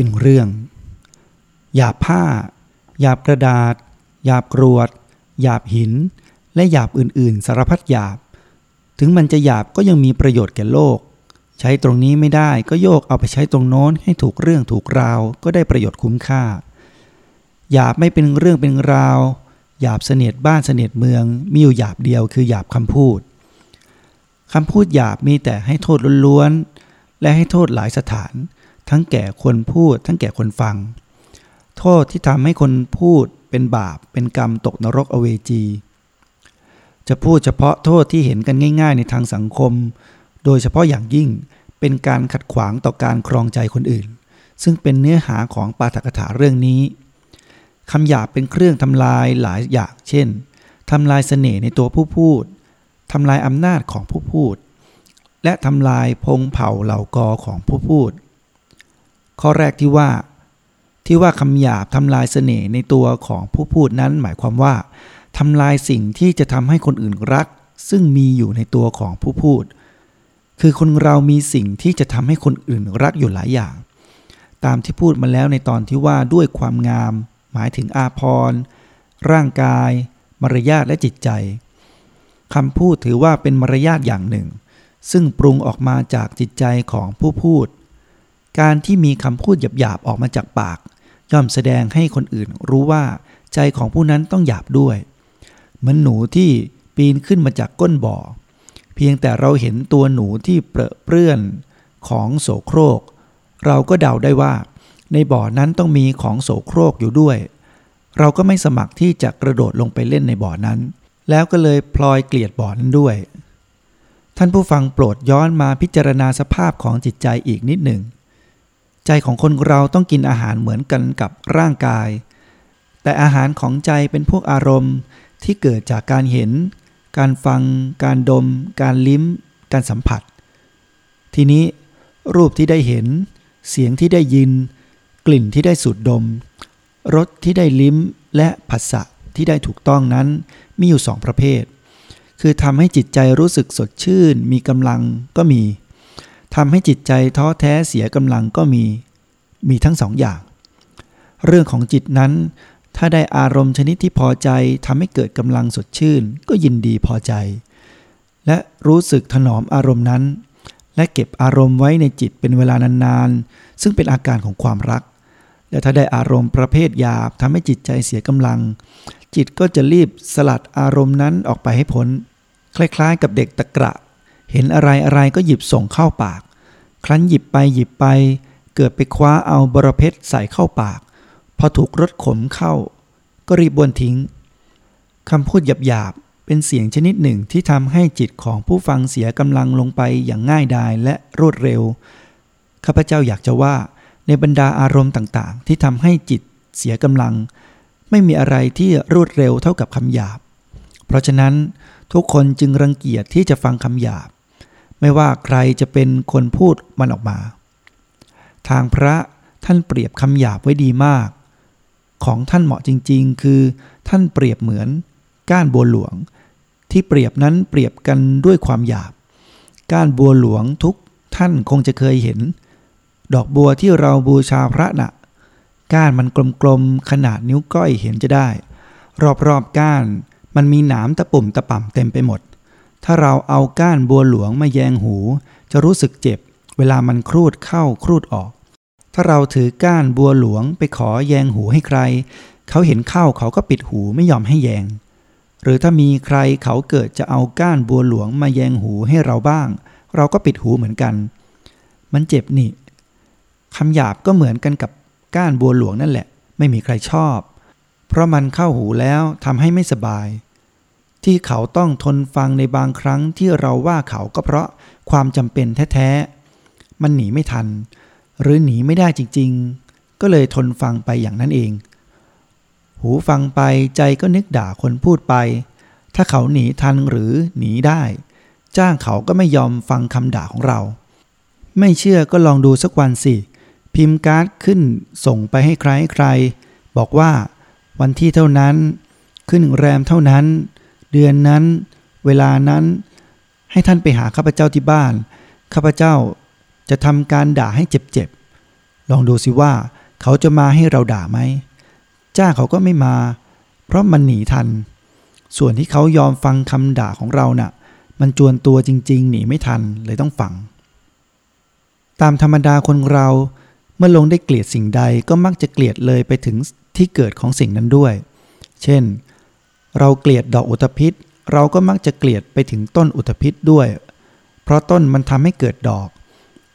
เป็นเรื่อง หยาบผ้า หยาบกระดาษ หยาบกรวด หยาบหิน และหยาบอื่นๆ สารพัดหยาบ ถึงมันจะหยาบก็ยังมีประโยชน์แก่โลก ใช้ตรงนี้ไม่ได้ก็โยกเอาไปใช้ตรงโน้นให้ถูกเรื่องถูกราวก็ได้ประโยชน์คุ้มค่า หยาบไม่เป็นเรื่องเป็นราว หยาบเสนียดบ้านเสนียดเมือง มีอยู่หยาบเดียวคือหยาบคำพูดคำพูดหยาบมีแต่ให้โทษล้วนๆและให้โทษหลายสถาน ทั้งแก่คนพูด ทั้งแก่คนฟัง โทษที่ทำให้คนพูดเป็นบาป เป็นกรรมตกนรกอเวจี จะพูดเฉพาะโทษที่เห็นกันง่าย ๆ ในทางสังคม โดยเฉพาะอย่างยิ่งเป็นการขัดขวางต่อการครองใจคนอื่น ซึ่งเป็นเนื้อหาของปาฐกถาเรื่องนี้คำหยาบเป็นเครื่องทำลายหลายอย่าง เช่นทำลายเสน่ห์ในตัวผู้พูดทำลายอำนาจของผู้พูด และทำลายพงเผ่าเหล่ากอของผู้พูด ข้อแรกที่ว่า ที่ว่าคำหยาบทำลายเสน่ห์ในตัวของผู้พูดนั้นหมายความว่าทำลายสิ่งที่จะทำให้คนอื่นรัก ซึ่งมีอยู่ในตัวของผู้พูด คือคนเรามีสิ่งที่จะทำให้คนอื่นรักอยู่หลายอย่าง ตามที่พูดมาแล้วในตอนที่ว่าด้วยความงาม หมายถึงอาพรร่างกาย มารยาทและจิตใจคำพูดถือว่าเป็นมารยาทอย่างหนึ่ง ซึ่งปรุงออกมาจากจิตใจของผู้พูด การที่มีคำพูดหยาบๆออกมาจากปาก ย่อมแสดงให้คนอื่นรู้ว่าใจของผู้นั้นต้องหยาบด้วย เหมือนหนูที่ปีนขึ้นมาจากก้นบ่อ เพียงแต่เราเห็นตัวหนูที่เปรอะเปื้อนของโสโครก เราก็เดาได้ว่า ในบ่อนั้นต้องมีของโสโครกอยู่ด้วย เราก็ไม่สมัครที่จะกระโดดลงไปเล่นในบ่อนั้น แล้วก็เลยพลอยเกลียดบ่อนั้นด้วย ท่านผู้ฟังโปรดย้อนมาพิจารณาสภาพของจิตใจอีกนิดหนึ่ง ใจของคนเราต้องกินอาหารเหมือนกันกับร่างกาย แต่อาหารของใจเป็นพวกอารมณ์ที่เกิดจากการเห็น การฟัง การดม การลิ้ม การสัมผัส ทีนี้รูปที่ได้เห็น เสียงที่ได้ยิน กลิ่นที่ได้สูดดม รสที่ได้ลิ้ม และผัสสะที่ได้ถูกต้องนั้นมีอยู่สองประเภท คือทำให้จิตใจรู้สึกสดชื่น มีกำลังก็มี ทำให้จิตใจท้อแท้เสียกำลังก็มี มีทั้งสองอย่าง เรื่องของจิตนั้น ถ้าได้อารมณ์ชนิดที่พอใจทำให้เกิดกำลังสดชื่น ก็ยินดีพอใจ และรู้สึกถนอมอารมณ์นั้น และเก็บอารมณ์ไว้ในจิตเป็นเวลานานๆ ซึ่งเป็นอาการของความรัก และถ้าได้อารมณ์ประเภทหยาบทำให้จิตใจเสียกำลัง จิตก็จะรีบสลัดอารมณ์นั้นออกไปให้พ้น คล้ายๆ กับเด็กตะกระ เห็นอะไรอะไรก็หยิบส่งเข้าปาก ครั้นหยิบไปหยิบไป เกิดไปคว้าเอาบรเพชรใส่เข้าปาก พอถูกรถขมเข้า ก็รีบบวนทิ้งคำพูดหยาบๆ เป็นเสียงชนิดหนึ่งที่ทำให้จิตของผู้ฟังเสียกำลังลงไปอย่างง่ายดายและรวดเร็ว ข้าพเจ้าอยากจะว่าในบรรดาอารมณ์ต่างๆ ที่ทำให้จิตเสียกำลัง ไม่มีอะไรที่รวดเร็วเท่ากับคำหยาบ เพราะฉะนั้นทุกคนจึงรังเกียจที่จะฟังคำหยาบ ไม่ว่าใครจะเป็นคนพูดมันออกมา ทางพระท่านเปรียบคำหยาบไว้ดีมาก ของท่านเหมาะจริง ๆ คือท่านเปรียบเหมือน ก้านบัวหลวง ที่เปรียบนั้นเปรียบกันด้วยความหยาบ ก้านบัวหลวงทุกท่านคงจะเคยเห็น ดอกบัวที่เราบูชาพระนะ่ะ ก้านมันกลมๆขนาดนิ้วก้อยเห็นจะได้ รอบๆก้านมันมีหนามตะปุ่มตะป่ำเต็มไปหมด ถ้าเราเอาก้านบัวหลวงมาแยงหู จะรู้สึกเจ็บ เวลามันครูดเข้าครูดออก ถ้าเราถือก้านบัวหลวงไปขอแยงหูให้ใคร เขาเห็นเข้าเขาก็ปิดหูไม่ยอมให้แยง หรือถ้ามีใครเขาเกิดจะเอาก้านบัวหลวงมาแยงหูให้เราบ้าง เราก็ปิดหูเหมือนกัน มันเจ็บนี่คำหยาบก็เหมือนกันกับก้านบัวหลวงนั่นแหละ ไม่มีใครชอบ เพราะมันเข้าหูแล้วทำให้ไม่สบาย ที่เขาต้องทนฟังในบางครั้งที่เราว่าเขาก็เพราะความจำเป็นแท้ๆ มันหนีไม่ทัน หรือหนีไม่ได้จริงๆ ก็เลยทนฟังไปอย่างนั้นเอง หูฟังไปใจก็นึกด่าคนพูดไป ถ้าเขาหนีทันหรือหนีได้ จ้างเขาก็ไม่ยอมฟังคำด่าของเรา ไม่เชื่อก็ลองดูสักวันสิ พิมพ์การ์ดขึ้นส่งไปให้ใครใคร บอกว่า วันที่เท่านั้น ขึ้นแรมเท่านั้น เดือนนั้น เวลานั้น ให้ท่านไปหาข้าพเจ้าที่บ้าน ข้าพเจ้าจะทำการด่าให้เจ็บๆ ลองดูสิว่า เขาจะมาให้เราด่าไหม จ้าเขาก็ไม่มา เพราะมันหนีทัน ส่วนที่เขายอมฟังคำด่าของเรานะ่ะ มันจวนตัวจริง ๆ หนีไม่ทันเลยต้องฟัง ตามธรรมดาคนเราเมื่อลงได้เกลียดสิ่งใดก็มักจะเกลียดเลยไปถึงที่เกิดของสิ่งนั้นด้วย เช่น เราเกลียดดอกอุตภิษ เราก็มักจะเกลียดไปถึงต้นอุตภิษด้วย เพราะต้นมันทำให้เกิดดอก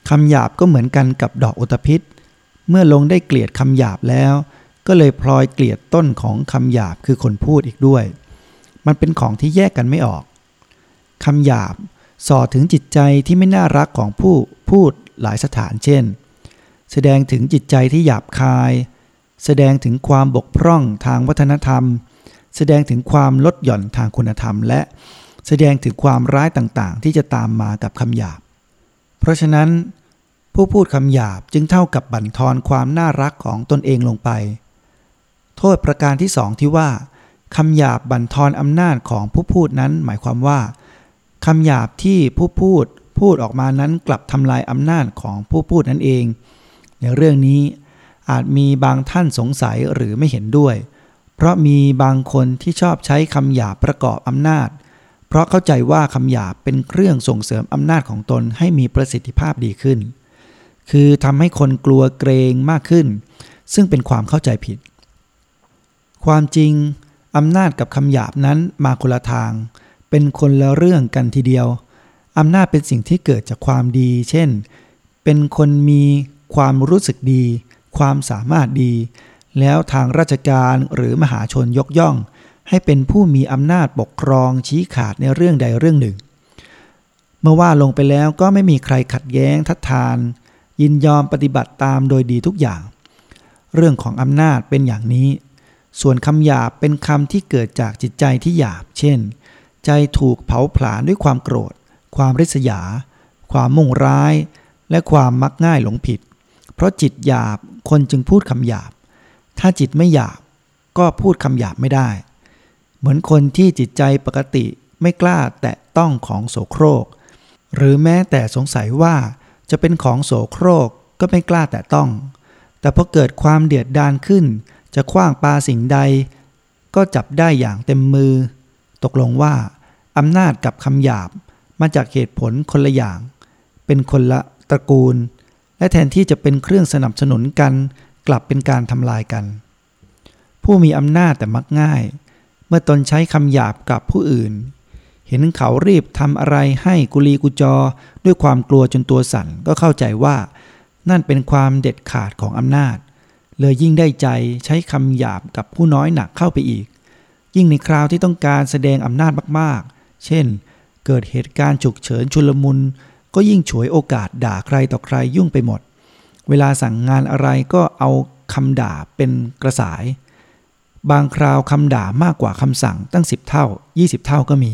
คำหยาบก็เหมือนกันกับดอกอุตภิษ เมื่อลงได้เกลียดคำหยาบแล้ว ก็เลยพลอยเกลียดต้นของคำหยาบคือคนพูดอีกด้วย มันเป็นของที่แยกกันไม่ออกคำหยาบส่อถึงจิตใจที่ไม่น่ารักของผู้พูดหลายสถานเช่น แสดงถึงจิตใจที่หยาบคาย แสดงถึงความบกพร่องทางวัฒนธรรม แสดงถึงความลดหย่อนทางคุณธรรม และแสดงถึงความร้ายต่างๆ ที่จะตามมากับคำหยาบ เพราะฉะนั้น ผู้พูดคำหยาบจึงเท่ากับบั่นทอนความน่ารักของตนเองลงไป โทษประการที่สองที่ว่าคำหยาบบั่นทอนอำนาจของผู้พูดนั้นหมายความว่าคำหยาบที่ผู้พูดพูดออกมานั้นกลับทำลายอำนาจของผู้พูดนั่นเอง ในเรื่องนี้อาจมีบางท่านสงสัยหรือไม่เห็นด้วย เพราะมีบางคนที่ชอบใช้คำหยาบประกอบอำนาจ เพราะเข้าใจว่าคำหยาบเป็นเครื่องส่งเสริมอำนาจของตนให้มีประสิทธิภาพดีขึ้น คือทำให้คนกลัวเกรงมากขึ้น ซึ่งเป็นความเข้าใจผิด ความจริงอำนาจกับคำหยาบนั้นมาคนละทาง เป็นคนละเรื่องกันทีเดียวอำนาจเป็นสิ่งที่เกิดจากความดี เช่น เป็นคนมีความรู้สึกดี ความสามารถดี แล้วทางราชการหรือมหาชนยกย่อง ให้เป็นผู้มีอำนาจปกครองชี้ขาดในเรื่องใดเรื่องหนึ่ง เมื่อว่าลงไปแล้วก็ไม่มีใครขัดแย้งทัดทาน ยินยอมปฏิบัติตามโดยดีทุกอย่าง เรื่องของอำนาจเป็นอย่างนี้ ส่วนคำหยาบเป็นคำที่เกิดจากจิตใจที่หยาบ เช่น ใจถูกเผาผลาญด้วยความโกรธ ความริษยา ความมุ่งร้าย และความมักง่ายหลงผิด เพราะจิตหยาบคนจึงพูดคำหยาบ ถ้าจิตไม่หยาบก็พูดคำหยาบไม่ได้ เหมือนคนที่จิตใจปกติไม่กล้าแตะต้องของโสโครก หรือแม้แต่สงสัยว่าจะเป็นของโสโครกก็ไม่กล้าแต่ต้อง แต่พอเกิดความเดือดดานขึ้น จะคว้างปาสิ่งใด ก็จับได้อย่างเต็มมือ ตกลงว่าอำนาจกับคำหยาบมาจากเหตุผลคนละอย่าง เป็นคนละตระกูล และแทนที่จะเป็นเครื่องสนับสนุนกัน กลับเป็นการทำลายกัน ผู้มีอำนาจแต่มักง่าย เมื่อตนใช้คำหยาบกับผู้อื่น เห็นเขารีบทำอะไรให้กุลีกุจอ ด้วยความกลัวจนตัวสั่นก็เข้าใจว่า นั่นเป็นความเด็ดขาดของอำนาจ เลยยิ่งได้ใจใช้คำหยาบกับผู้น้อยหนักเข้าไปอีก ยิ่งในคราวที่ต้องการแสดงอำนาจมากๆ เช่น เกิดเหตุการณ์ฉุกเฉินชุลมุนก็ยิ่งฉวยโอกาสด่าใครต่อใครยุ่งไปหมด เวลาสั่งงานอะไรก็เอาคำด่าเป็นกระสาย บางคราวคำด่ามากกว่าคำสั่งตั้ง 10 เท่า 20 เท่าก็มี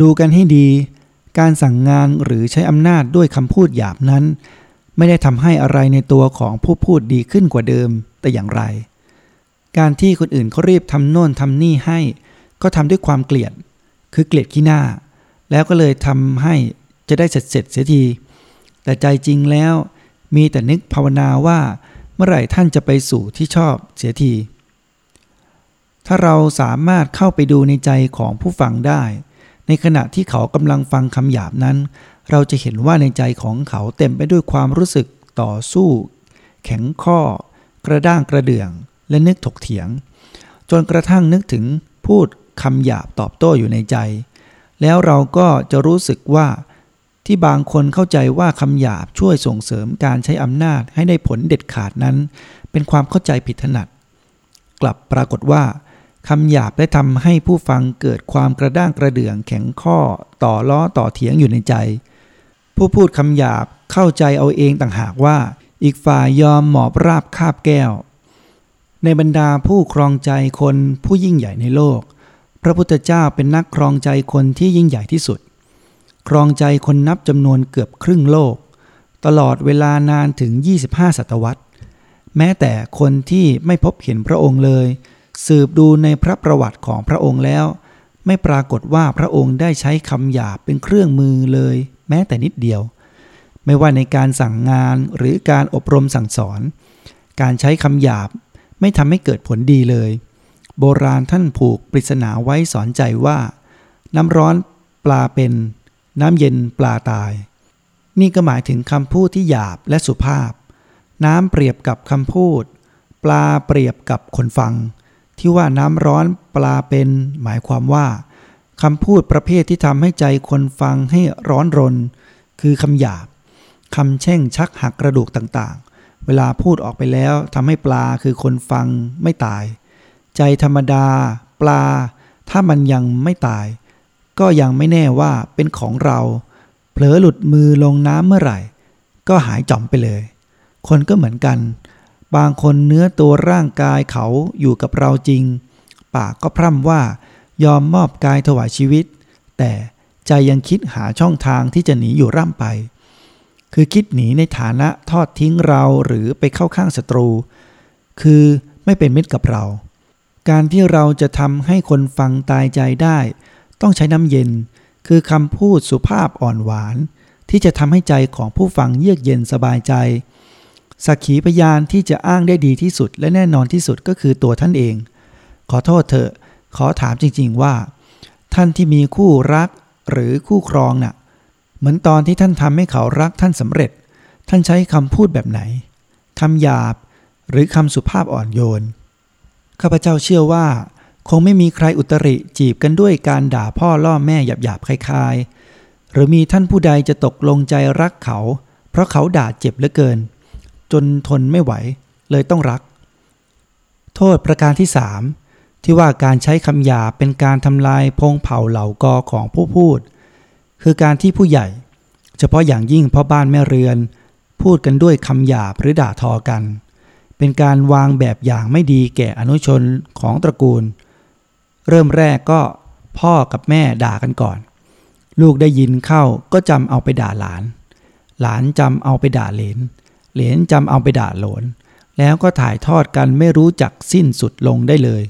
ดูกันให้ดี การสั่งงานหรือใช้อำนาจด้วยคำพูดหยาบนั้น ไม่ได้ทำให้อะไรในตัวของผู้พูดดีขึ้นกว่าเดิมแต่อย่างไร การที่คนอื่นเขารีบทำโน่นทำนี่ให้ ก็ทำด้วยความเกลียด คือเกลียดขี้หน้า แล้วก็เลยทำให้จะได้เสร็จเสร็จเสียที แต่ใจจริงแล้ว มีแต่นึกภาวนาว่าเมื่อไหร่ท่านจะไปสู่ที่ชอบเสียที ถ้าเราสามารถเข้าไปดูในใจของผู้ฟังได้ ในขณะที่เขากำลังฟังคำหยาบนั้น เราจะเห็นว่าในใจของเขาเต็มไปด้วยความรู้สึกต่อสู้ แข็งข้อ กระด้างกระเดื่อง และนึกถกเถียง จนกระทั่งนึกถึงพูดคำหยาบตอบโต้อยู่ในใจ แล้วเราก็จะรู้สึกว่า ที่บางคนเข้าใจว่าคำหยาบช่วยส่งเสริมการใช้อำนาจให้ได้ผลเด็ดขาดนั้น เป็นความเข้าใจผิดถนัด กลับปรากฏว่าคำหยาบได้ทำให้ผู้ฟังเกิดความกระด้างกระเดื่องแข็งข้อต่อล้อต่อเถียงอยู่ในใจ ผู้พูดคำหยาบเข้าใจเอาเองต่างหากว่า อีกฝ่ายยอมหมอบราบคาบแก้ว ในบรรดาผู้ครองใจคนผู้ยิ่งใหญ่ในโลก พระพุทธเจ้าเป็นนักครองใจคนที่ยิ่งใหญ่ที่สุด ครองใจคนนับจำนวนเกือบครึ่งโลก ตลอดเวลานานถึง 25 ศตวรรษ แม้แต่คนที่ไม่พบเห็นพระองค์เลย สืบดูในพระประวัติของพระองค์แล้ว ไม่ปรากฏว่าพระองค์ได้ใช้คำหยาบเป็นเครื่องมือเลย แม้แต่นิดเดียว ไม่ว่าในการสั่งงานหรือการอบรมสั่งสอน การใช้คำหยาบไม่ทำให้เกิดผลดีเลย โบราณท่านผูกปริศนาไว้สอนใจว่า น้ำร้อนปลาเป็น น้ำเย็นปลาตาย นี่ก็หมายถึงคำพูดที่หยาบและสุภาพ น้ำเปรียบกับคำพูด ปลาเปรียบกับคนฟัง ที่ว่าน้ำร้อนปลาเป็นหมายความว่าคำพูดประเภทที่ทำให้ใจคนฟังให้ร้อนรน คือคำหยาบคำแช่งชักหักกระดูกต่างๆ เวลาพูดออกไปแล้วทำให้ปลาคือคนฟังไม่ตาย ใจธรรมดา ปลา ถ้ามันยังไม่ตาย ก็ยังไม่แน่ว่าเป็นของเรา เผลอหลุดมือลงน้ำเมื่อไหร่ ก็หายจ่อมไปเลย คนก็เหมือนกัน บางคนเนื้อตัวร่างกายเขาอยู่กับเราจริง ปากก็พร่ำว่ายอมมอบกายถวายชีวิต แต่ใจยังคิดหาช่องทางที่จะหนีอยู่ร่ำไป คือคิดหนีในฐานะทอดทิ้งเราหรือไปเข้าข้างศัตรู คือไม่เป็นมิตรกับเรา การที่เราจะทำให้คนฟังตายใจได้ ต้องใช้น้ำเย็น คือคำพูดสุภาพอ่อนหวาน ที่จะทำให้ใจของผู้ฟังเยือกเย็นสบายใจ สักขีพยานที่จะอ้างได้ดีที่สุดและแน่นอนที่สุดก็คือตัวท่านเอง ขอโทษเถอะ ขอถามจริง ๆว่า ท่านที่มีคู่รักหรือคู่ครองนะ่ะ เหมือนตอนที่ท่านทำให้เขารักท่านสำเร็จ ท่านใช้คำพูดแบบไหนคำหยาบหรือคำสุภาพอ่อนโยนข้าพเจ้าเชื่อว่า คงไม่มีใครอุตริจีบกันด้วยการด่าพ่อล่อแม่หยาบๆคลายๆ หรือมีท่านผู้ใดจะตกลงใจรักเขา เพราะเขาด่าเจ็บเหลือเกิน จนทนไม่ไหว เลยต้องรัก โทษประการที่สามที่ว่าการใช้คำหยาเป็นการทำลายพงเผ่าเหล่ากอของผู้พูด คือการที่ผู้ใหญ่ เฉพาะอย่างยิ่งพ่อบ้านแม่เรือน พูดกันด้วยคำหยาหรือด่าทอกัน เป็นการวางแบบอย่างไม่ดีแก่อนุชนของตระกูล เริ่มแรกก็พ่อกับแม่ด่ากันก่อน ลูกได้ยินเข้าก็จำเอาไปด่าหลาน หลานจำเอาไปด่าเหลน เหลนจำเอาไปด่าหลน แล้วก็ถ่ายทอดกันไม่รู้จักสิ้นสุดลงได้เลย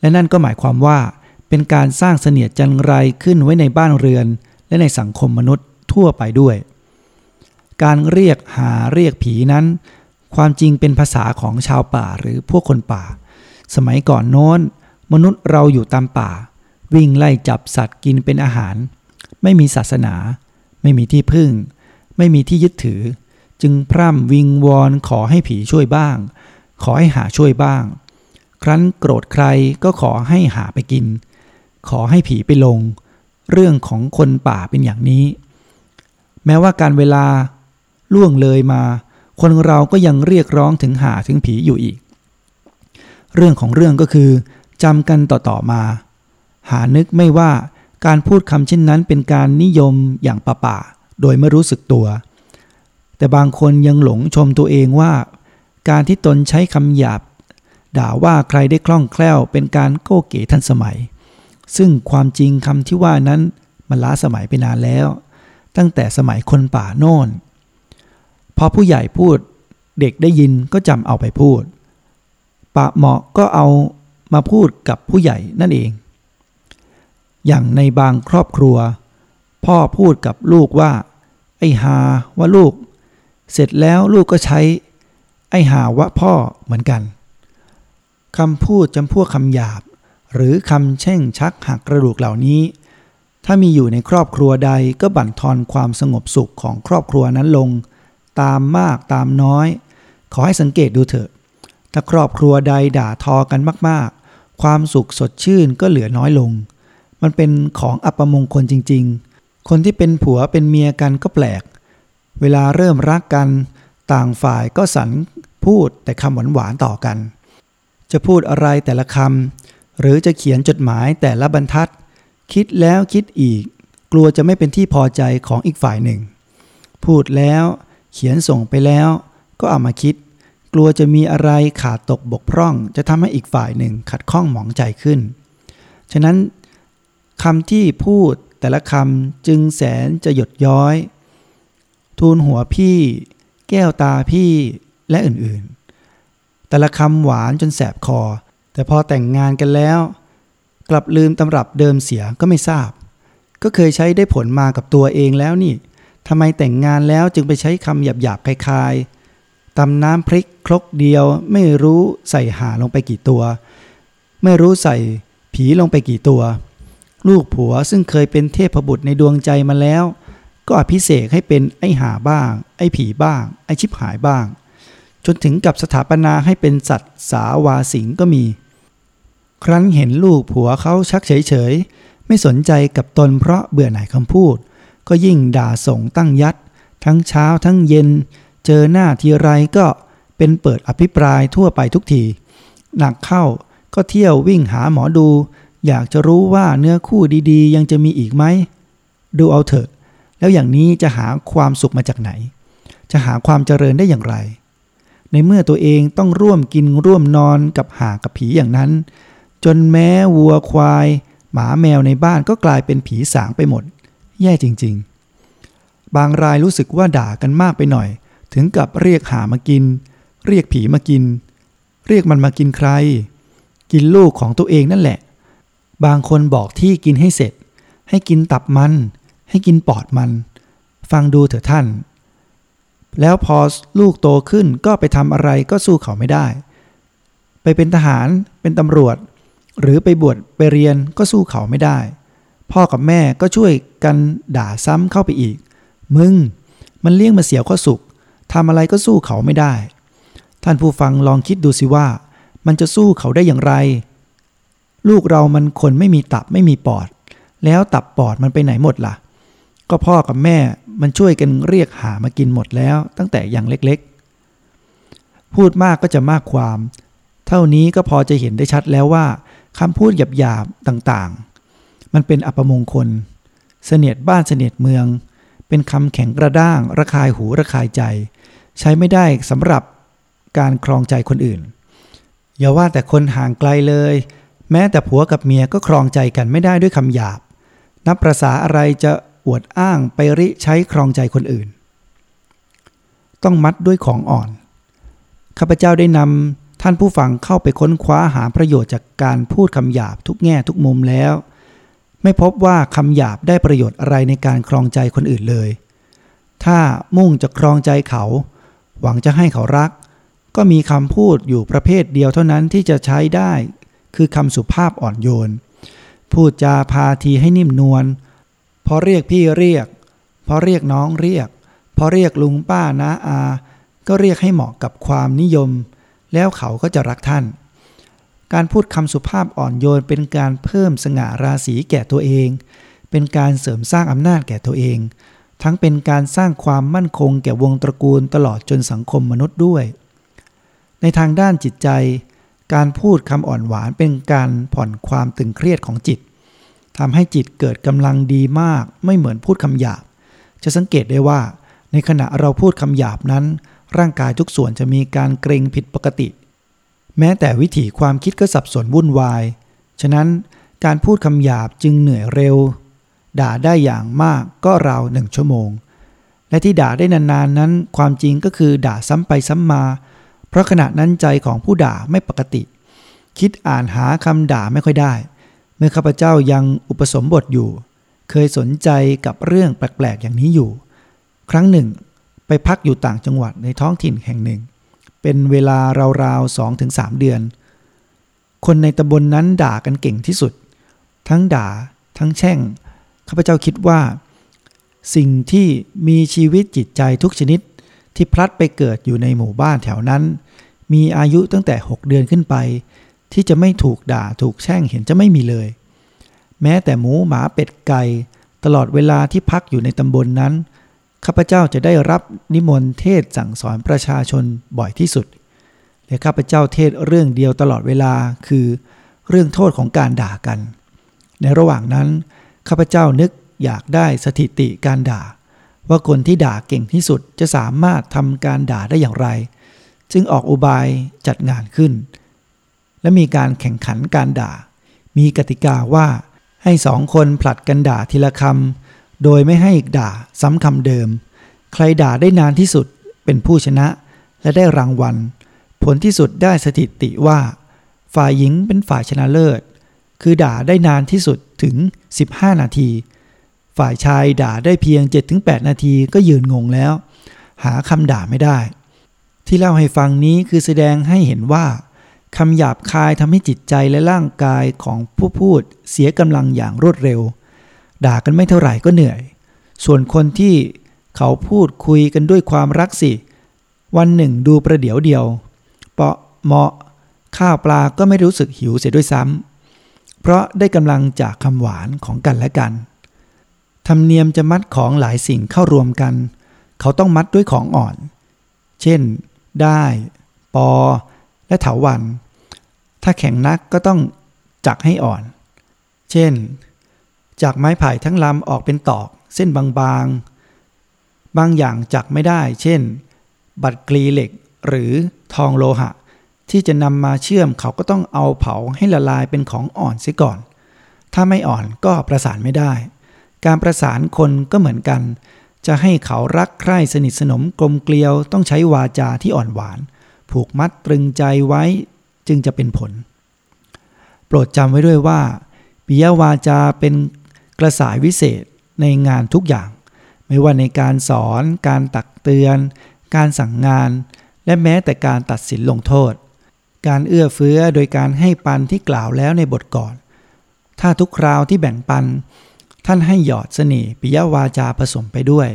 และนั่นก็หมายความว่าเป็นการสร้างเสนียดจันไรขึ้นไว้ในบ้านเรือน และในสังคมมนุษย์ทั่วไปด้วย การเรียกหาเรียกผีนั้น ความจริงเป็นภาษาของชาวป่าหรือพวกคนป่า สมัยก่อนโน้น มนุษย์เราอยู่ตามป่า วิ่งไล่จับสัตว์กินเป็นอาหาร ไม่มีศาสนา ไม่มีที่พึ่ง ไม่มีที่ยึดถือ จึงพร่ำวิงวอนขอให้ผีช่วยบ้าง ขอให้หาช่วยบ้าง ครั้นโกรธใครก็ขอให้หาไปกิน ขอให้ผีไปลง เรื่องของคนป่าเป็นอย่างนี้ แม้ว่าการเวลาล่วงเลยมา คนเราก็ยังเรียกร้องถึงหาถึงผีอยู่อีก เรื่องของเรื่องก็คือ จำกันต่อๆมา หานึกไม่ว่าการพูดคำเช่นนั้นเป็นการนิยมอย่างป่าๆโดยไม่รู้สึกตัว แต่บางคนยังหลงชมตัวเองว่า การที่ตนใช้คำหยาบ ด่าว่าใครได้คล่องแคล่ว เป็นการโก้เก๋ทันสมัย ซึ่งความจริงคำที่ว่านั้นมันล้าสมัยไปนานแล้ว ตั้งแต่สมัยคนป่าโน่น พอผู้ใหญ่พูดเด็กได้ยินก็จำเอาไปพูดปะเหมาะก็เอา มาพูดกับผู้ใหญ่นั่นเอง อย่างในบางครอบครัว พ่อพูดกับลูกว่า ไอ้หาว่าลูก เสร็จแล้วลูกก็ใช้ ไอ้หาวะพ่อเหมือนกันคำพูดจำพวกคำหยาบ หรือคำแช่งชักหักกระดูกเหล่านี้ ถ้ามีอยู่ในครอบครัวใดก็บั่นทอนความสงบสุขของครอบครัวนั้นลง ตามมากตามน้อย ขอให้สังเกตดูเถอะ ถ้าครอบครัวใดด่าทอกันมาก ความสุขสดชื่นก็เหลือน้อยลง มันเป็นของอัปมงคลจริง ๆ คนที่เป็นผัวเป็นเมียกันก็แปลก เวลาเริ่มรักกันต่างฝ่ายก็สันพูดแต่คำหวานๆต่อกัน จะพูดอะไรแต่ละคำหรือจะเขียนจดหมายแต่ละบรรทัด คิดแล้วคิดอีก กลัวจะไม่เป็นที่พอใจของอีกฝ่ายหนึ่ง พูดแล้ว เขียนส่งไปแล้ว ก็เอามาคิด กลัวจะมีอะไรขาดตกบกพร่อง จะทำให้อีกฝ่ายหนึ่งขัดข้องหมองใจขึ้น ฉะนั้นคำที่พูดแต่ละคำจึงแสนจะหยดย้อย ทูลหัวพี่ แก้วตาพี่และอื่นๆ แต่ละคำหวานจนแสบคอ แต่พอแต่งงานกันแล้ว กลับลืมตำรับเดิมเสียก็ไม่ทราบ ก็เคยใช้ได้ผลมากับตัวเองแล้วนี่ทำไมแต่งงานแล้วจึงไปใช้คำหยาบๆคลายๆ ตำน้ำพริกครกเดียว ไม่รู้ใส่หาลงไปกี่ตัว ไม่รู้ใส่ผีลงไปกี่ตัว ลูกผัวซึ่งเคยเป็นเทพบุตรในดวงใจมาแล้ว ก็อภิเษกให้เป็นไอ้หาบ้าง ไอ้ผีบ้าง ไอ้ชิบหายบ้าง จนถึงกับสถาปนาให้เป็นสัตว์สาวาสิงก็มี ครั้นเห็นลูกผัวเขาชักเฉยๆ ไม่สนใจกับตนเพราะเบื่อหน่ายคำพูด ก็ยิ่งด่าส่งตั้งยัด ทั้งเช้าทั้งเย็น เจอหน้าทีไรก็เป็นเปิดอภิปรายทั่วไปทุกที หนักเข้าก็เที่ยววิ่งหาหมอดู อยากจะรู้ว่าเนื้อคู่ดีๆ ยังจะมีอีกไหม ดูเอาเถอะ แล้วอย่างนี้จะหาความสุขมาจากไหน จะหาความเจริญได้อย่างไร ในเมื่อตัวเองต้องร่วมกินร่วมนอนกับหากับผีอย่างนั้น จนแม้วัวควาย หมาแมวในบ้านก็กลายเป็นผีสางไปหมด แย่จริง ๆ บางรายรู้สึกว่าด่ากันมากไปหน่อย ถึงกับเรียกหามากิน เรียกผีมากิน เรียกมันมากินใคร กินลูกของตัวเองนั่นแหละ บางคนบอกที่กินให้เสร็จ ให้กินตับมัน ให้กินปอดมัน ฟังดูเถอะท่าน แล้วพอลูกโตขึ้นก็ไปทำอะไรก็สู้เขาไม่ได้ ไปเป็นทหารเป็นตำรวจ หรือไปบวชไปเรียนก็สู้เขาไม่ได้ พ่อกับแม่ก็ช่วยกันด่าซ้ำเข้าไปอีก มึง มันเลี้ยงมาเสียวข้อสุข ทำอะไรก็สู้เขาไม่ได้ ท่านผู้ฟังลองคิดดูสิว่า มันจะสู้เขาได้อย่างไร ลูกเรามันคนไม่มีตับไม่มีปอด แล้วตับปอดมันไปไหนหมดล่ะ ก็พ่อกับแม่มันช่วยกันเรียกหามากินหมดแล้วตั้งแต่อย่างเล็กๆ พูดมากก็จะมากความ เท่านี้ก็พอจะเห็นได้ชัดแล้วว่าคำพูดหยาบๆต่างๆ มันเป็นอัปมงคล เสนียดบ้านเสนียดเมือง เป็นคำแข็งกระด้าง ระคายหูระคายใจ ใช้ไม่ได้สำหรับการครองใจคนอื่น อย่าว่าแต่คนห่างไกลเลย แม้แต่ผัวกับเมียก็ครองใจกันไม่ได้ด้วยคำหยาบ นับประษาอะไรจะอวดอ้างไปริใช้ครองใจคนอื่น ต้องมัดด้วยของอ่อน ข้าพเจ้าได้นำท่านผู้ฟังเข้าไปค้นคว้าหาประโยชน์จากการพูดคำหยาบทุกแง่ทุกมุมแล้ว ไม่พบว่าคำหยาบได้ประโยชน์อะไรในการครองใจคนอื่นเลย ถ้ามุ่งจะครองใจเขา หวังจะให้เขารัก ก็มีคำพูดอยู่ประเภทเดียวเท่านั้นที่จะใช้ได้ คือคำสุภาพอ่อนโยน พูดจาพาทีให้นิ่มนวล พอเรียกพี่เรียก พอเรียกน้องเรียก พอเรียกลุงป้าน้าอา ก็เรียกให้เหมาะกับความนิยม แล้วเขาก็จะรักท่าน การพูดคำสุภาพอ่อนโยนเป็นการเพิ่มสง่าราศีแก่ตัวเอง เป็นการเสริมสร้างอำนาจแก่ตัวเอง ทั้งเป็นการสร้างความมั่นคงแก่วงตระกูลตลอดจนสังคมมนุษย์ด้วย ในทางด้านจิตใจ การพูดคำอ่อนหวานเป็นการผ่อนความตึงเครียดของจิตทำให้จิตเกิดกำลังดีมากไม่เหมือนพูดคำหยาบ จะสังเกตได้ว่า ในขณะเราพูดคำหยาบนั้น ร่างกายทุกส่วนจะมีการเกรงผิดปกติ แม้แต่วิถีความคิดก็สับสนวุ่นวาย ฉะนั้นการพูดคำหยาบจึงเหนื่อยเร็ว ด่าได้อย่างมากก็ราวหนึ่งชั่วโมง และที่ด่าได้นานๆนนนั้น ความจริงก็คือด่าซ้ำไปซ้ำมา เพราะขณะนั้นใจของผู้ด่าไม่ปกติ คิดอ่านหาคำด่าไม่ค่อยได้ เมื่อข้าพเจ้ายังอุปสมบทอยู่ เคยสนใจกับเรื่องแปลกๆอย่างนี้อยู่ ครั้งหนึ่ง ไปพักอยู่ต่างจังหวัดในท้องถิ่นแห่งหนึ่ง เป็นเวลาราวๆสองถึงสามเดือน คนในตำบลนนั้นด่ากันเก่งที่สุด ทั้งด่า ทั้งแช่ง ข้าพเจ้าคิดว่า สิ่งที่มีชีวิตจิตใจทุกชนิดที่พลัดไปเกิดอยู่ในหมู่บ้านแถวนั้น มีอายุตั้งแต่ 6 เดือนขึ้นไป ที่จะไม่ถูกด่าถูกแช่งเห็นจะไม่มีเลย แม้แต่หมูหมาเป็ดไก่ ตลอดเวลาที่พักอยู่ในตำบลนนั้น ข้าพเจ้าจะได้รับนิมนต์เทศสั่งสอนประชาชนบ่อยที่สุด และข้าพเจ้าเทศเรื่องเดียวตลอดเวลาคือเรื่องโทษของการด่ากัน ในระหว่างนั้นข้าพเจ้านึกอยากได้สถิติการด่า ว่าคนที่ด่าเก่งที่สุดจะสามารถทำการด่าได้อย่างไร จึงออกอุบายจัดงานขึ้น และมีการแข่งขันการด่า มีกติกาว่าให้สองคนผลัดกันด่าทีละคำ โดยไม่ให้ด่าซ้ำคำเดิม ใครด่าได้นานที่สุดเป็นผู้ชนะ และได้รางวัล ผลที่สุดได้สถิติว่า ฝ่ายหญิงเป็นฝ่ายชนะเลิศ คือด่าได้นานที่สุดถึง 15 นาที ฝ่ายชายด่าได้เพียง 7-8 นาทีก็ยืนงงแล้ว หาคำด่าไม่ได้ ที่เล่าให้ฟังนี้คือแสดงให้เห็นว่าคำหยาบคายทำให้จิตใจและร่างกายของผู้พูดเสียกำลังอย่างรวดเร็ว ด่ากันไม่เท่าไหร่ก็เหนื่อย ส่วนคนที่เขาพูดคุยกันด้วยความรักสิ วันหนึ่งดูประเดี๋ยวเดียว เปาะเหมาะ ข้าวปลาก็ไม่รู้สึกหิวเสียด้วยซ้ำเพราะได้กำลังจากคำหวานของกันและกัน ธรรมเนียมจะมัดของหลายสิ่งเข้ารวมกัน เขาต้องมัดด้วยของอ่อน เช่น ได้ ปอ และเถาวัน ถ้าแข็งนักก็ต้องจักให้อ่อน เช่น จากไม้ไผ่ทั้งลำออกเป็นตอก เส้นบางๆบางอย่างจักไม่ได้ เช่น บัดกรีเหล็กหรือทองโลหะ ที่จะนำมาเชื่อมเขาก็ต้องเอาเผาให้ละลายเป็นของอ่อนเสียก่อน ถ้าไม่อ่อนก็ประสานไม่ได้ การประสานคนก็เหมือนกัน จะให้เขารักใคร่สนิทสนมกลมเกลียวต้องใช้วาจาที่อ่อนหวาน ผูกมัดตรึงใจไว้จึงจะเป็นผล โปรดจำไว้ด้วยว่าปิยวาจาเป็น กระสายวิเศษในงานทุกอย่าง ไม่ว่าในการสอน การตักเตือน การสั่งงาน และแม้แต่การตัดสินลงโทษ การเอื้อเฟื้อโดยการให้ปันที่กล่าวแล้วในบทก่อน ถ้าทุกคราวที่แบ่งปัน ท่านให้หยอดเสน่ห์ปิยวาจาผสมไปด้วย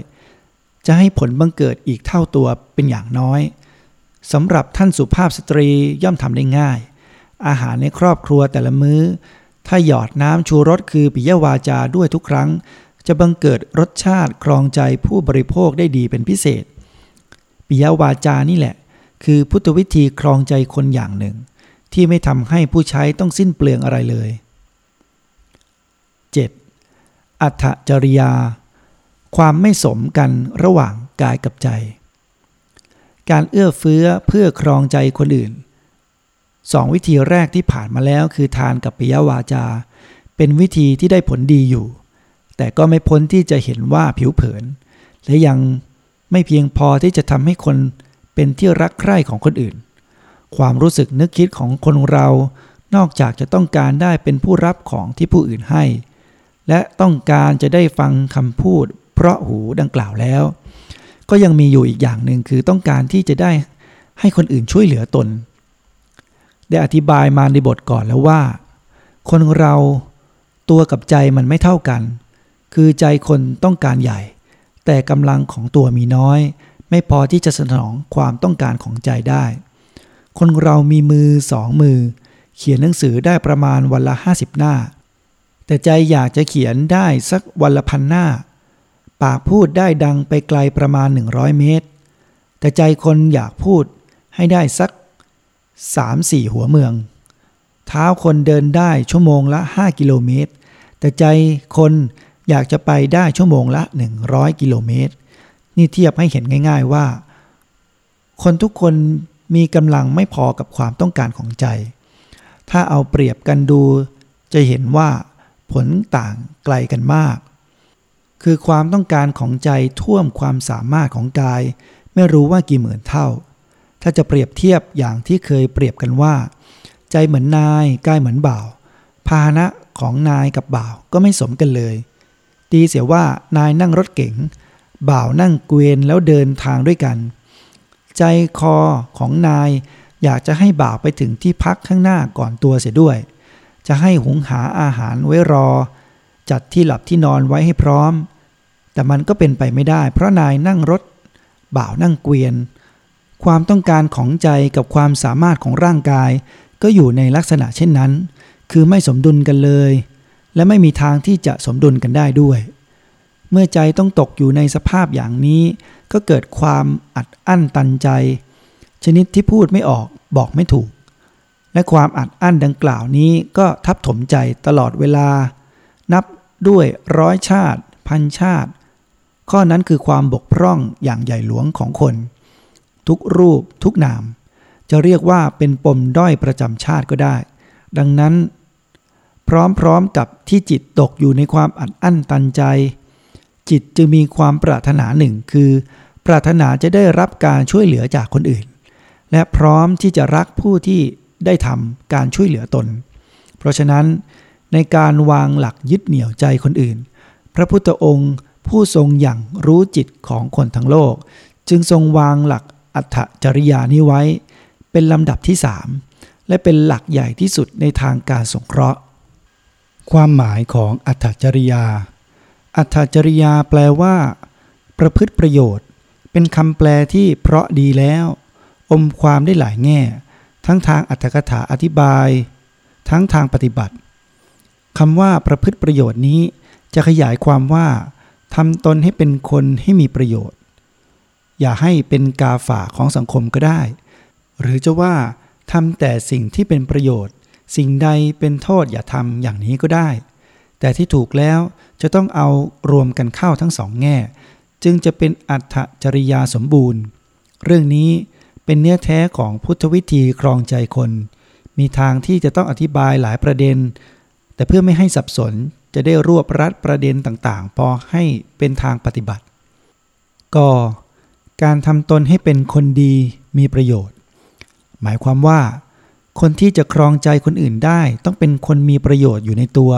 จะให้ผลบังเกิดอีกเท่าตัวเป็นอย่างน้อยสำหรับท่านสุภาพสตรีย่อมทำได้ง่าย อาหารในครอบครัวแต่ละมื้อ ถ้าหยอดน้ำชูรสคือปิยวาจาด้วยทุกครั้ง จะบังเกิดรสชาติครองใจผู้บริโภคได้ดีเป็นพิเศษ ปิยวาจานี่แหละ คือพุทธวิธีครองใจคนอย่างหนึ่ง ที่ไม่ทำให้ผู้ใช้ต้องสิ้นเปลืองอะไรเลย 7. อัตจริยา ความไม่สมกันระหว่างกายกับใจ การเอื้อเฟื้อเพื่อครองใจคนอื่น สองวิธีแรกที่ผ่านมาแล้วคือทานกับปิยวาจา เป็นวิธีที่ได้ผลดีอยู่ แต่ก็ไม่พ้นที่จะเห็นว่าผิวเผิน และยังไม่เพียงพอที่จะทำให้คนเป็นที่รักใคร่ของคนอื่น ความรู้สึกนึกคิดของคนเรา นอกจากจะต้องการได้เป็นผู้รับของที่ผู้อื่นให้ และต้องการจะได้ฟังคำพูด เพราะหูดังกล่าวแล้ว ก็ยังมีอยู่อีกอย่างหนึ่งคือต้องการที่จะได้ให้คนอื่นช่วยเหลือตน ได้อธิบายมาในบทก่อนแล้วว่า คนเราตัวกับใจมันไม่เท่ากัน คือใจคนต้องการใหญ่ แต่กำลังของตัวมีน้อย ไม่พอที่จะสนองความต้องการของใจได้ คนเรามีมือสองมือ เขียนหนังสือได้ประมาณวันละห้าสิบหน้า แต่ใจอยากจะเขียนได้สักวันละพันหน้า ปากพูดได้ดังไปไกลประมาณ 100 เมตร แต่ใจคนอยากพูดให้ได้สัก 3-4 หัวเมือง เท้าคนเดินได้ชั่วโมงละ 5 กิโลเมตร แต่ใจคนอยากจะไปได้ชั่วโมงละ 100 กิโลเมตร นี่เทียบให้เห็นง่าย ๆว่า คนทุกคนมีกำลังไม่พอกับความต้องการของใจ ถ้าเอาเปรียบกันดู จะเห็นว่าผลต่างไกลกันมาก คือความต้องการของใจท่วมความสามารถของกาย ไม่รู้ว่ากี่หมื่นเท่า ถ้าจะเปรียบเทียบอย่างที่เคยเปรียบกันว่า ใจเหมือนนายกายเหมือนบ่าว พาหนะของนายกับบ่าวก็ไม่สมกันเลยดีเสียว่านายนั่งรถเก๋ง บ่าวนั่งเกวียนแล้วเดินทางด้วยกัน ใจคอของนายอยากจะให้บ่าวไปถึงที่พักข้างหน้าก่อนตัวเสียด้วย จะให้หุงหาอาหารไว้รอ จัดที่หลับที่นอนไว้ให้พร้อม แต่มันก็เป็นไปไม่ได้ เพราะนายนั่งรถ บ่าวนั่งเกวียน ความต้องการของใจกับความสามารถของร่างกาย ก็อยู่ในลักษณะเช่นนั้น คือไม่สมดุลกันเลย และไม่มีทางที่จะสมดุลกันได้ด้วย เมื่อใจต้องตกอยู่ในสภาพอย่างนี้ ก็เกิดความอัดอั้นตันใจ ชนิดที่พูดไม่ออกบอกไม่ถูก และความอัดอั้นดังกล่าวนี้ก็ทับถมใจตลอดเวลา นับด้วยร้อยชาติ พันชาติ ข้อนั้นคือความบกพร่องอย่างใหญ่หลวงของคน ทุกรูปทุกนาม จะเรียกว่าเป็นปมด้อยประจำชาติก็ได้ ดังนั้น พร้อมๆกับที่จิตตกอยู่ในความอัดอั้นตันใจ จิตจึงมีความปรารถนาหนึ่งคือ ปรารถนาจะได้รับการช่วยเหลือจากคนอื่น และพร้อมที่จะรักผู้ที่ได้ทำการช่วยเหลือตน เพราะฉะนั้น ในการวางหลักยึดเหนี่ยวใจคนอื่น พระพุทธองค์ผู้ทรงอย่างรู้จิตของคนทั้งโลก จึงทรงวางหลัก อัตจริยานี้ไว้ เป็นลำดับที่สามและเป็นหลักใหญ่ที่สุดในทางการสงเคราะห์ ความหมายของอัตจริยา อัตจริยาแปลว่า ประพฤติประโยชน์ เป็นคำแปลที่เพราะดีแล้ว อมความได้หลายแง่ ทั้งทางอัตถกถาอธิบาย ทั้งทางปฏิบัติคำว่าประพฤติประโยชน์นี้ จะขยายความว่าทำตนให้เป็นคนให้มีประโยชน์ อย่าให้เป็นกาฝากของสังคมก็ได้ หรือจะว่าทำแต่สิ่งที่เป็นประโยชน์ สิ่งใดเป็นโทษอย่าทำอย่างนี้ก็ได้ แต่ที่ถูกแล้วจะต้องเอารวมกันเข้าทั้งสองแง่ จึงจะเป็นอัตจริยาสมบูรณ์ เรื่องนี้เป็นเนื้อแท้ของพุทธวิธีครองใจคน มีทางที่จะต้องอธิบายหลายประเด็น แต่เพื่อไม่ให้สับสนจะได้รวบรัดประเด็นต่างๆ พอให้เป็นทางปฏิบัติก็ การทำตนให้เป็นคนดีมีประโยชน์ หมายความว่า คนที่จะครองใจคนอื่นได้ ต้องเป็นคนมีประโยชน์อยู่ในตัว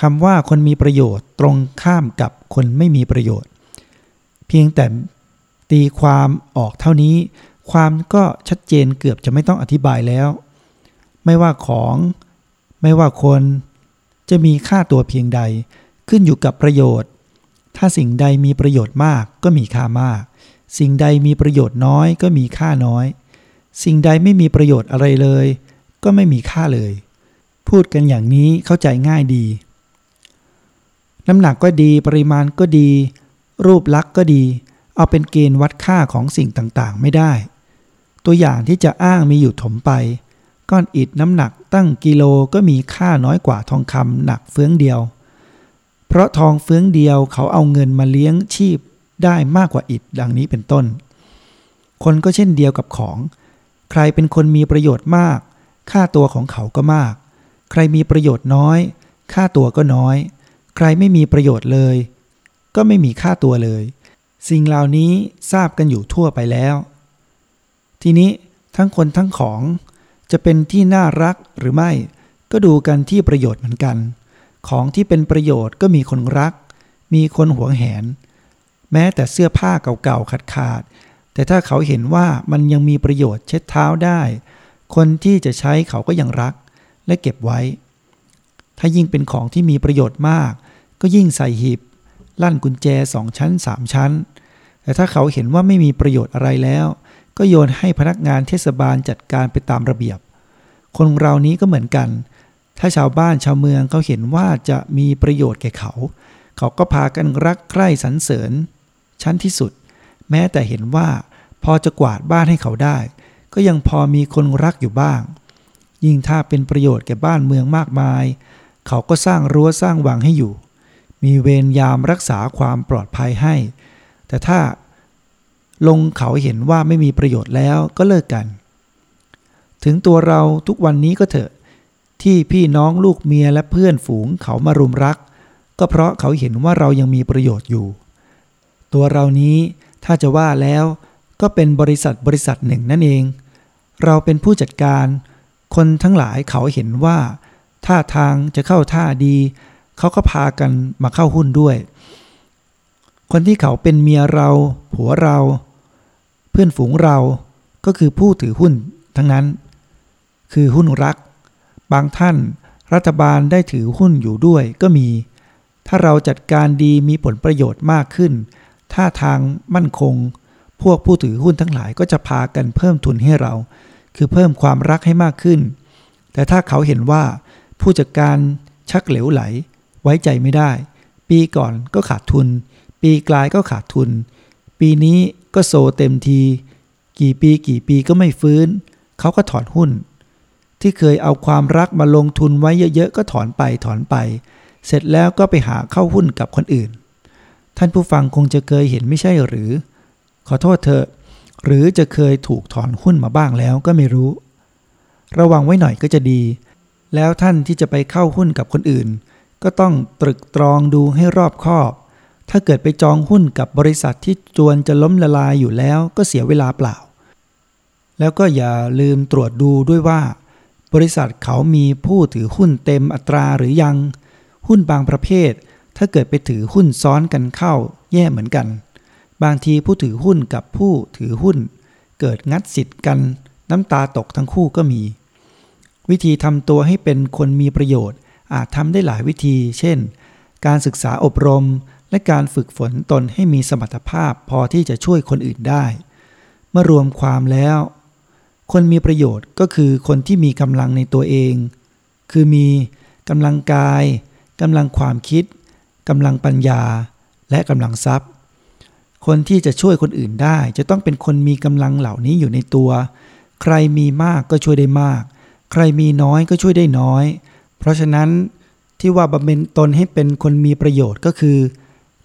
คำว่าคนมีประโยชน์ตรงข้ามกับคนไม่มีประโยชน์ เพียงแต่ตีความออกเท่านี้ ความก็ชัดเจนเกือบจะไม่ต้องอธิบายแล้ว ไม่ว่าของ ไม่ว่าคน จะมีค่าตัวเพียงใด ขึ้นอยู่กับประโยชน์ ถ้าสิ่งใดมีประโยชน์มากก็มีค่ามาก สิ่งใดมีประโยชน์น้อยก็มีค่าน้อย สิ่งใดไม่มีประโยชน์อะไรเลย ก็ไม่มีค่าเลย พูดกันอย่างนี้เข้าใจง่ายดี น้ำหนักก็ดีปริมาณก็ดี รูปลักษณ์ก็ดี เอาเป็นเกณฑ์วัดค่าของสิ่งต่างๆ ไม่ได้ ตัวอย่างที่จะอ้างมีอยู่ถมไป ก้อนอิฐน้ำหนักตั้งกิโลก็มีค่าน้อยกว่าทองคำหนักเฟื้องเดียว เพราะทองเฟื้องเดียวเขาเอาเงินมาเลี้ยงชีพ ได้มากกว่าอิฐดังนี้เป็นต้น คนก็เช่นเดียวกับของ ใครเป็นคนมีประโยชน์มาก ค่าตัวของเขาก็มาก ใครมีประโยชน์น้อย ค่าตัวก็น้อย ใครไม่มีประโยชน์เลย ก็ไม่มีค่าตัวเลย สิ่งเหล่านี้ทราบกันอยู่ทั่วไปแล้ว ทีนี้ทั้งคนทั้งของ จะเป็นที่น่ารักหรือไม่ ก็ดูกันที่ประโยชน์เหมือนกัน ของที่เป็นประโยชน์ก็มีคนรัก มีคนหวงแหน แม้แต่เสื้อผ้าเก่าๆขาดขาดแต่ถ้าเขาเห็นว่ามันยังมีประโยชน์เช็ดเท้าได้ คนที่จะใช้เขาก็ยังรักและเก็บไว้ ถ้ายิ่งเป็นของที่มีประโยชน์มาก ก็ยิ่งใส่หีบ ลั่นกุญแจสองชั้นสามชั้น แต่ถ้าเขาเห็นว่าไม่มีประโยชน์อะไรแล้ว ก็โยนให้พนักงานเทศบาลจัดการไปตามระเบียบ คนเรานี้ก็เหมือนกัน ถ้าชาวบ้านชาวเมืองเขาเห็นว่าจะมีประโยชน์แก่เขา เขาก็พากันรักใคร่สรรเสริญ ชั้นที่สุด แม้แต่เห็นว่า พอจะกวาดบ้านให้เขาได้ ก็ยังพอมีคนรักอยู่บ้าง ยิ่งถ้าเป็นประโยชน์แก่บ้านเมืองมากมาย เขาก็สร้างรั้วสร้างวังให้อยู่ มีเวรยามรักษาความปลอดภัยให้ แต่ถ้าลงเขาเห็นว่าไม่มีประโยชน์แล้วก็เลิกกัน ถึงตัวเราทุกวันนี้ก็เถอะ ที่พี่น้องลูกเมียและเพื่อนฝูงเขามารุมรัก ก็เพราะเขาเห็นว่าเรายังมีประโยชน์อยู่ ตัวเรานี้ถ้าจะว่าแล้วก็เป็นบริษัทบริษัทหนึ่งนั่นเอง เราเป็นผู้จัดการ คนทั้งหลายเขาเห็นว่า ท่าทางจะเข้าท่าดี เขาก็พากันมาเข้าหุ้นด้วย คนที่เขาเป็นเมียเรา ผัวเรา เพื่อนฝูงเรา ก็คือผู้ถือหุ้นทั้งนั้น คือหุ้นรัก บางท่านรัฐบาลได้ถือหุ้นอยู่ด้วยก็มี ถ้าเราจัดการดีมีผลประโยชน์มากขึ้น ถ้าทางมั่นคง พวกผู้ถือหุ้นทั้งหลายก็จะพากันเพิ่มทุนให้เรา คือเพิ่มความรักให้มากขึ้น แต่ถ้าเขาเห็นว่า ผู้จัดการชักเหลวไหล ไว้ใจไม่ได้ ปีก่อนก็ขาดทุน ปีกลายก็ขาดทุน ปีนี้ก็โซเต็มที กี่ปีกี่ปีก็ไม่ฟื้น เขาก็ถอนหุ้น ที่เคยเอาความรักมาลงทุนไว้เยอะๆก็ถอนไปถอนไป เสร็จแล้วก็ไปหาเข้าหุ้นกับคนอื่น ท่านผู้ฟังคงจะเคยเห็นไม่ใช่หรือ ขอโทษเถอะ หรือจะเคยถูกถอนหุ้นมาบ้างแล้วก็ไม่รู้ ระวังไว้หน่อยก็จะดี แล้วท่านที่จะไปเข้าหุ้นกับคนอื่น ก็ต้องตรึกตรองดูให้รอบคอบ ถ้าเกิดไปจองหุ้นกับบริษัทที่จวนจะล้มละลายอยู่แล้วก็เสียเวลาเปล่า แล้วก็อย่าลืมตรวจดูด้วยว่า บริษัทเขามีผู้ถือหุ้นเต็มอัตราหรือยัง หุ้นบางประเภท ถ้าเกิดไปถือหุ้นซ้อนกันเข้าแย่เหมือนกัน บางทีผู้ถือหุ้นกับผู้ถือหุ้น เกิดงัดสิทธิ์กัน น้ำตาตกทั้งคู่ก็มี วิธีทำตัวให้เป็นคนมีประโยชน์ อาจทำได้หลายวิธี เช่น การศึกษาอบรม และการฝึกฝนตนให้มีสมรรถภาพพอที่จะช่วยคนอื่นได้ เมื่อรวมความแล้ว คนมีประโยชน์ก็คือคนที่มีกำลังในตัวเอง คือมีกำลังกายกำลังความคิด กำลังปัญญาและกำลังทรัพย์ คนที่จะช่วยคนอื่นได้ จะต้องเป็นคนมีกำลังเหล่านี้อยู่ในตัว ใครมีมากก็ช่วยได้มาก ใครมีน้อยก็ช่วยได้น้อย เพราะฉะนั้นที่ว่าบำเพ็ญตนให้เป็นคนมีประโยชน์ก็คือ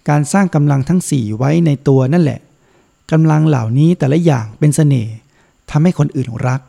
การสร้างกำลังทั้งสี่ไว้ในตัวนั่นแหละกำลังเหล่านี้แต่ละอย่างเป็นเสน่ห์ทำให้คนอื่นรัก